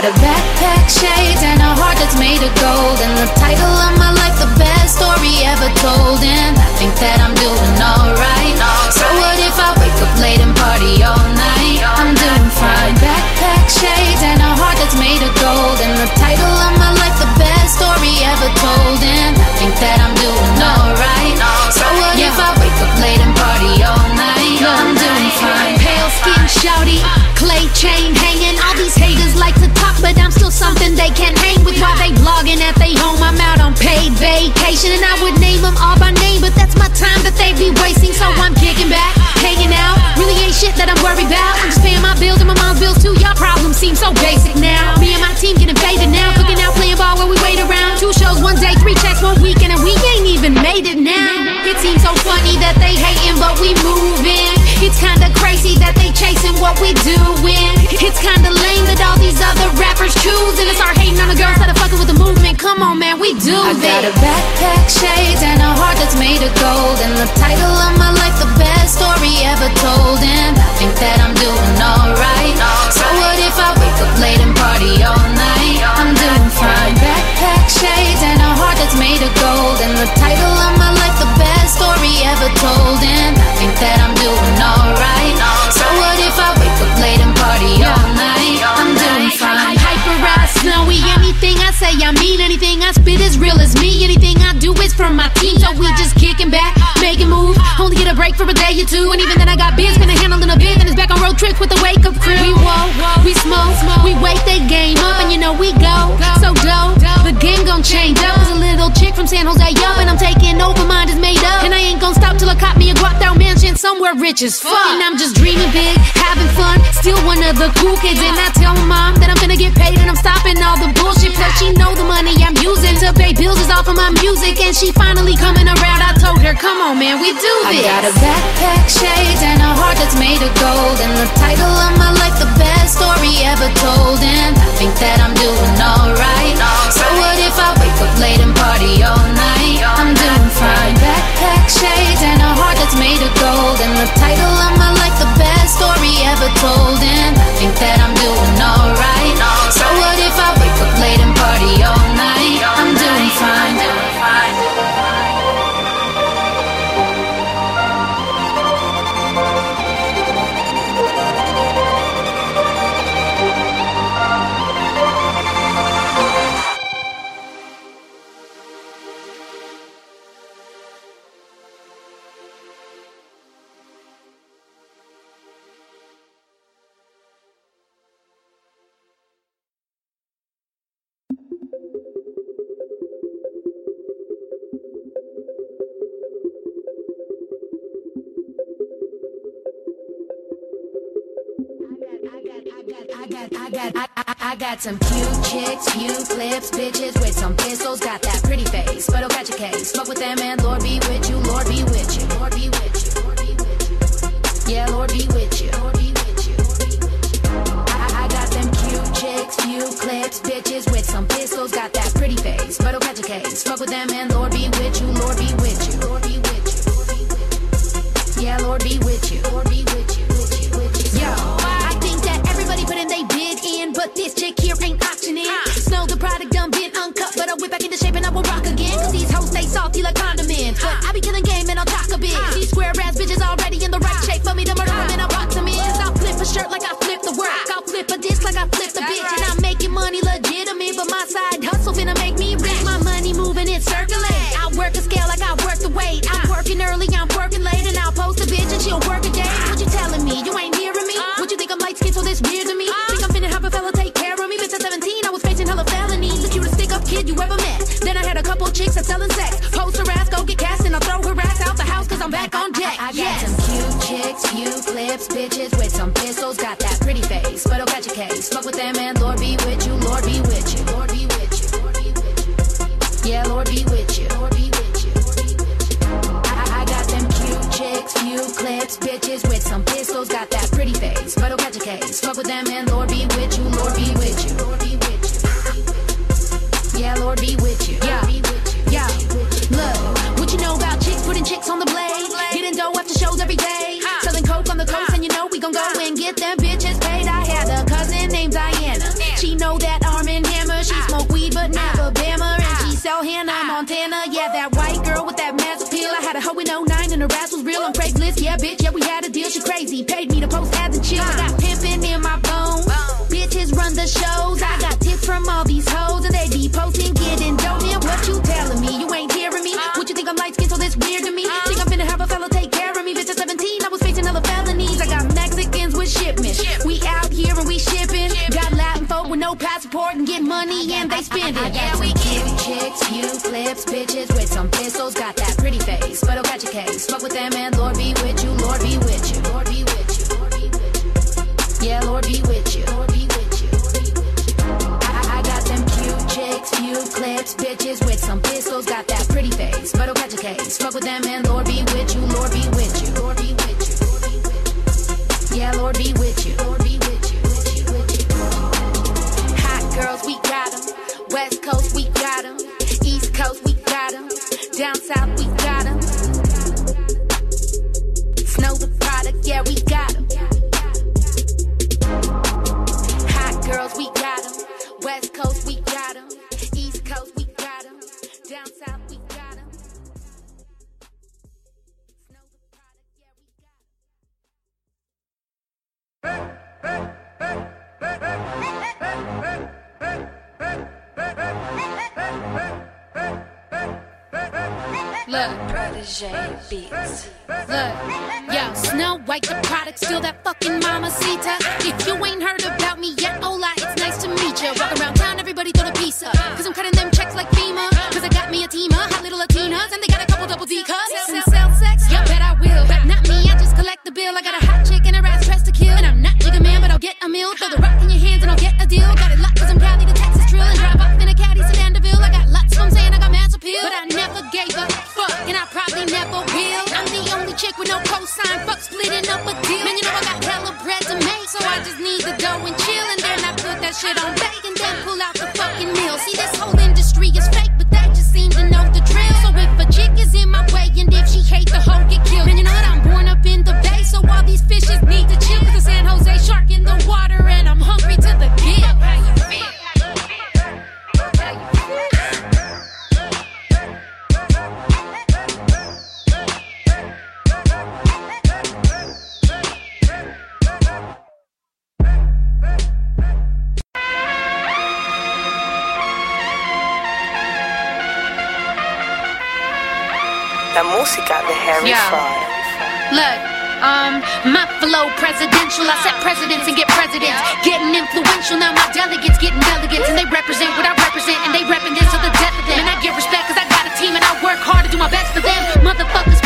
Got a backpack shape. do I this. got a backpack, shades, and a heart that's made of gold. And the title of my life, the best story ever told. And I think that. break for a day or two. And even then, I got biz, been handling a bit. Then it's back on road trips with the wake up crew. We woke, we smoke, we wake that game up, and you know we go. So dope, the game gon' change up. Cause a little chick from San Jose, yo, where rich as fuck. And I'm just dreaming big, having fun, still one of the cool kids. And I tell mom that I'm gonna get paid and I'm stopping all the bullshit. Plus, she know the money I'm using to pay bills is all from my music. And she finally coming around. I told her, come on, man, we do this. I got a backpack, shades, and a heart that's made of gold. And the title of my life, the best story ever told. And I think that I'm doing alright. So what if I wake up late and party all night? I'm doing I got, I, I, got some cute chicks, few clips, bitches with some pistols. Got that pretty face, but I'll catch a case. Fuck with them and Lord be with you, Lord be with you, Lord be with you, Lord be with you. Yeah, Lord be with you, Lord be with you. I, I got them cute chicks, few clips, bitches with some pistols. Got that pretty face, but I'll catch a case. Fuck with them and Lord be with you, Lord be with you, Lord be with you. Yeah, Lord be with you, Lord be with you, with you, with you. Yo, putting they bid in, but this chick here ain't auctioning. Snow Tha Product done been uncut, but I whip back into shape and I will rock again. Cause these hoes stay salty like condiments. But I be killing game and I'll talk a bit. These square ass bitches already in the right shape for me to murder them and I box them in. I'll flip a shirt like I flip the work. I'll flip a disc like I flip the bitch. And I'm making money legitimate, but my side hustle finna make me rich. My money moving, it circulate. I work a scale like I work the weight. I'm working early, I'm working late, and I'll post a bitch and she'll work a day. What you telling me? You ain't hearing me? What you think I'm light skinned so this weird I got Yes. some cute chicks, few clips, bitches with some pistols. Got that pretty face, but I'll catch a case. Fuck with them and Lord be with you, Lord be with you, Lord be with you, Lord be with you. Yeah, Lord be with you, Lord be with you, Lord be with you. I, got them cute chicks, few clips, bitches with some pistols. Got that pretty face, but I'll catch a case. Fuck with them and Lord be with you, Montana. Yeah, that white girl with that mass appeal. I had a hoe in 09 and her ass was real on Craigslist. Yeah, bitch, yeah, we had a deal. She crazy. Paid me to post ads and chill. I got pimping in my bones. Bitches run the shows. I got tips from all these hoes and they be posting, getting dough. Man, what you telling me? You ain't hearing me? What you think I'm light skinned, so this weird to me? Think I'm finna have a fella take care of me? Bitch, at 17, I was facing hella felonies. I got Mexicans with shipments. We out here and we shipping. Got Latin folk with no passport and get money and they spend it. Chicks, few clips, bitches with some pistols. Got that pretty face, but I'll catch a case. Fuck with them and Lord be with you, Lord be with you, Lord be with you, Lord be with you. Yeah, Lord be with you, Lord be with you. I, I got them cute chicks, few clips, bitches with some pistols. Got that pretty face, but I'll catch a case. Fuck with them and Lord Look, Protege Beats. Look, yo, Snow White, the product, still that fucking mamacita. If you ain't heard about me yet, hola, it's nice to meet ya. Walk around town, everybody throw the pizza. Cause I'm cutting them checks like FEMA. Cause I got me a team of hot little Latinas, and they got a couple double D cups. And sell sex, yeah, bet I will. But not me, I just collect the bill. I got a hot chick and her ass dressed to kill. And I'm not Jigga Man, but I'll get a meal. Throw the rock in your hands and I'll get a deal. Got it with no cosign. Fuck splitting up a deal. Man, you know I got hella bread to make, so I just need the dough and chill. And then I put that shit on bake and then pull out the fucking meal. See, this La música de Harry Yeah. Fraud. Look, um, my flow presidential. I set presidents and get presidents. Getting influential, now my delegates getting delegates. And they represent what I represent, and they repping this to the death of them. And I get respect cause I got a team and I work hard to do my best for them. Motherfuckers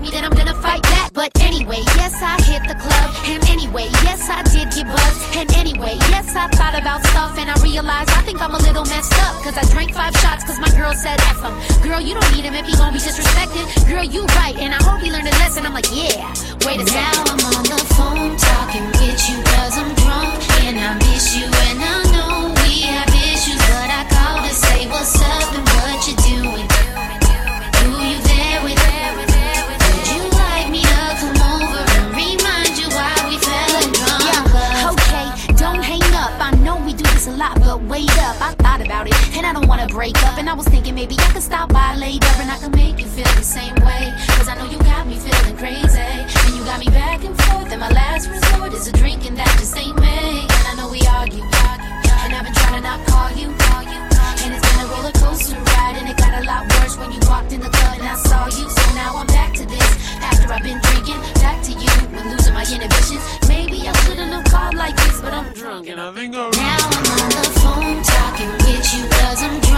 at me, then I'm gonna fight back. But anyway, yes, I hit the club. And anyway, yes, I did get buzzed. And anyway, yes, I thought about stuff. And I realized I think I'm a little messed up. Cause I drank five shots cause my girl said F him. Girl, you don't need him if he gon' be disrespected. Girl, you right. And I hope he learned a lesson. I'm like, yeah, wait a second. Now I'm on the phone talking with you cause I'm drunk. And I miss you and I know we have issues. But I call to say what's up and what you doing. Do you think break up. And I was thinking maybe I could stop by later and I could make you feel the same way. Cause I know you got me feeling crazy. And you got me back and forth. And my last resort is a drink and that just ain't me. And I know we argue. And I've been trying to not call you. And it's been a roller coaster ride. And it got a lot worse when you walked in the club and I saw you. So now I'm back to this. After I've been drinking, back to you. When losing my inhibitions, maybe I shouldn't have called like this. But I'm drunk and I think I'm. Now I'm on the phone talking with you cause I'm drunk.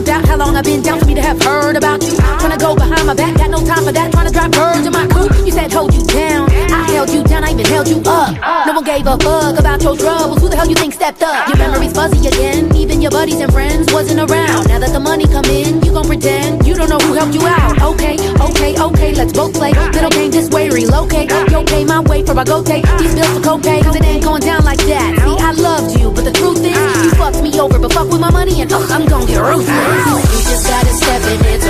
how long I've been down for me to have heard about you. Trying to go behind my back, got no time for that. Trying to drive birds in my coupe. You said hold you down. I held you down, I even held you up. No one gave a fuck about your troubles. Who the hell you think stepped up? Your memory's fuzzy again. Even your buddies and friends wasn't around. Now that the money come in, you gon' pretend you don't know who helped you out. Okay, okay, okay, let's both play. Little game this way, relocate. Yo, pay my way for my go take. These bills for copay, cause it ain't going down like that. See, I loved you fuck with my money and ugh, I'm gon' get ruthless. You just gotta step in, it's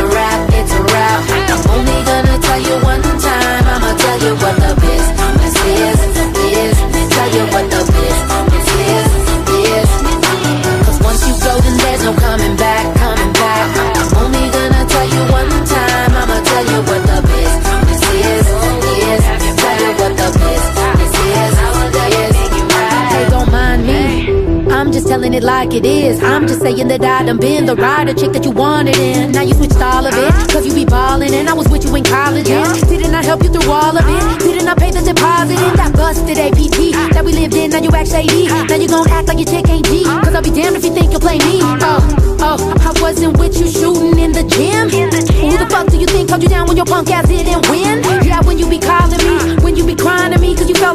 is. I'm just saying that I done been the rider chick that you wanted in. Now you switched all of it, cause you be ballin' and I was with you in college. And didn't I help you through all of it? Didn't I pay the deposit in that busted APT that we lived in? Now you act shady. Now you gon' act like your chick ain't G. Cause I'll be damned if you think you'll play me. Oh, oh, I wasn't with you shooting in the gym. Who the fuck do you think held you down when your punk ass didn't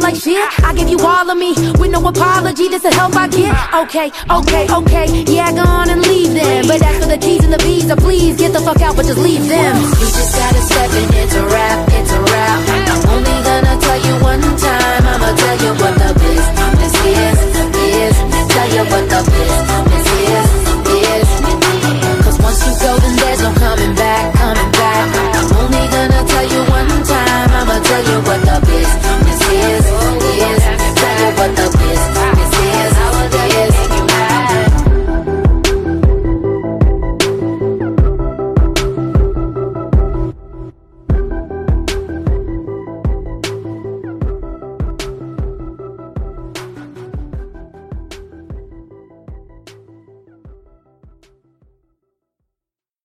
like shit. I give you all of me with no apology This the help I get. Okay, okay, okay Yeah, go on and leave them. But as for the T's and the B's So please get the fuck out but just leave them. You just gotta step in, it's a wrap, it's a wrap. I'm only gonna